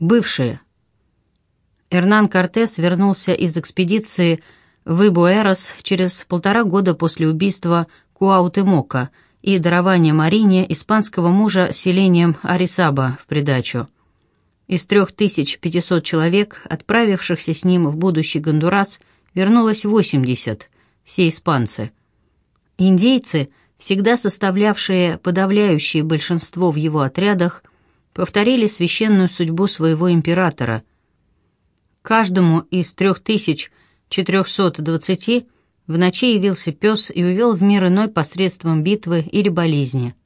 Бывшие. Эрнан Кортес вернулся из экспедиции в Ибуэрос через полтора года после убийства Куаутемока и дарования Марине испанского мужа селением Арисаба в придачу. Из 3500 человек, отправившихся с ним в будущий Гондурас, вернулось 80, все испанцы. Индейцы, всегда составлявшие подавляющее большинство в его отрядах, повторили священную судьбу своего императора. Каждому из 3420 в ночи явился пес и увел в мир иной посредством битвы или болезни.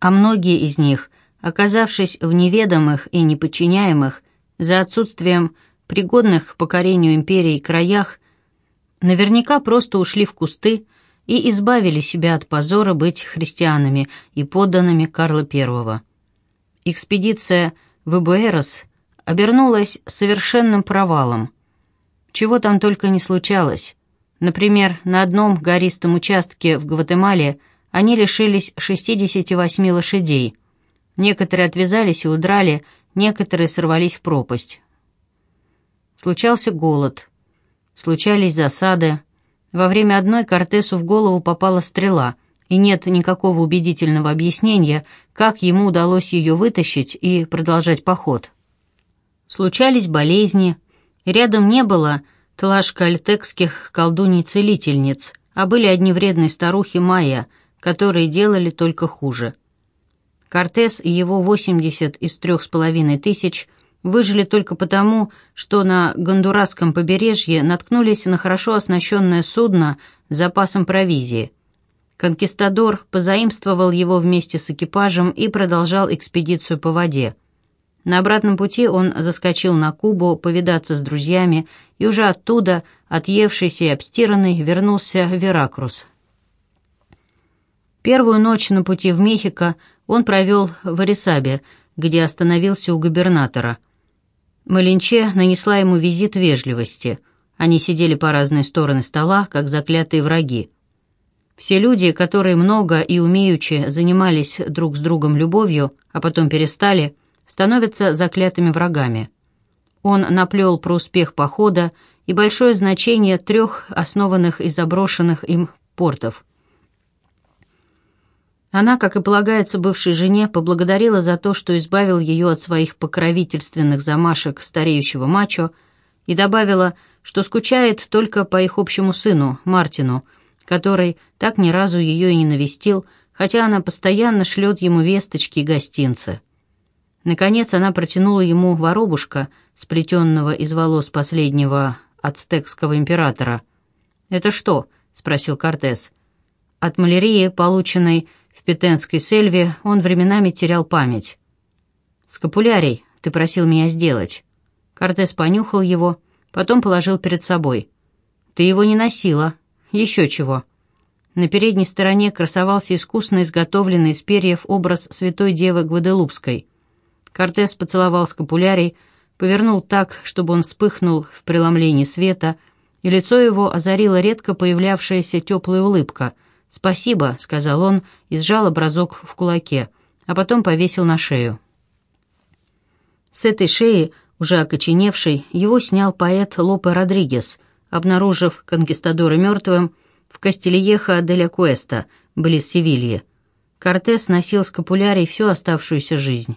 А многие из них, оказавшись в неведомых и неподчиняемых, за отсутствием пригодных к покорению империи краях, наверняка просто ушли в кусты и избавили себя от позора быть христианами и подданными Карла I. Экспедиция в Буэрос обернулась совершенным провалом. Чего там только не случалось. Например, на одном гористом участке в Гватемале они лишились 68 лошадей. Некоторые отвязались и удрали, некоторые сорвались в пропасть. Случался голод. Случались засады. Во время одной Кортесу в голову попала стрела — и нет никакого убедительного объяснения, как ему удалось ее вытащить и продолжать поход. Случались болезни, рядом не было тлашкальтекских колдуней-целительниц, а были одни вредные старухи Майя, которые делали только хуже. Кортес и его 80 из трех с половиной тысяч выжили только потому, что на Гондурасском побережье наткнулись на хорошо оснащенное судно с запасом провизии – Конкистадор позаимствовал его вместе с экипажем и продолжал экспедицию по воде. На обратном пути он заскочил на Кубу повидаться с друзьями и уже оттуда, отъевшийся и обстиранный, вернулся в Веракрус. Первую ночь на пути в Мехико он провел в Арисабе, где остановился у губернатора. Малинче нанесла ему визит вежливости. Они сидели по разные стороны стола, как заклятые враги. Все люди, которые много и умеючи занимались друг с другом любовью, а потом перестали, становятся заклятыми врагами. Он наплел про успех похода и большое значение трех основанных и заброшенных им портов. Она, как и полагается бывшей жене, поблагодарила за то, что избавил ее от своих покровительственных замашек стареющего мачо, и добавила, что скучает только по их общему сыну, Мартину – который так ни разу ее и не навестил, хотя она постоянно шлет ему весточки и гостинцы. Наконец она протянула ему воробушка, сплетенного из волос последнего ацтекского императора. «Это что?» — спросил Кортес. От малярии, полученной в Петенской сельве, он временами терял память. «Скапулярий, ты просил меня сделать». Кортес понюхал его, потом положил перед собой. «Ты его не носила, еще чего. На передней стороне красовался искусно изготовленный из перьев образ святой девы Гваделупской. Кортес поцеловал скапулярий, повернул так, чтобы он вспыхнул в преломлении света, и лицо его озарила редко появлявшаяся теплая улыбка. «Спасибо», — сказал он и сжал образок в кулаке, а потом повесил на шею. С этой шеи, уже окоченевшей, его снял поэт Лопе Родригес — обнаружив конкистадора мертвым в Кастильеха де Куэста, близ Севильи. Кортес носил скапулярий всю оставшуюся жизнь.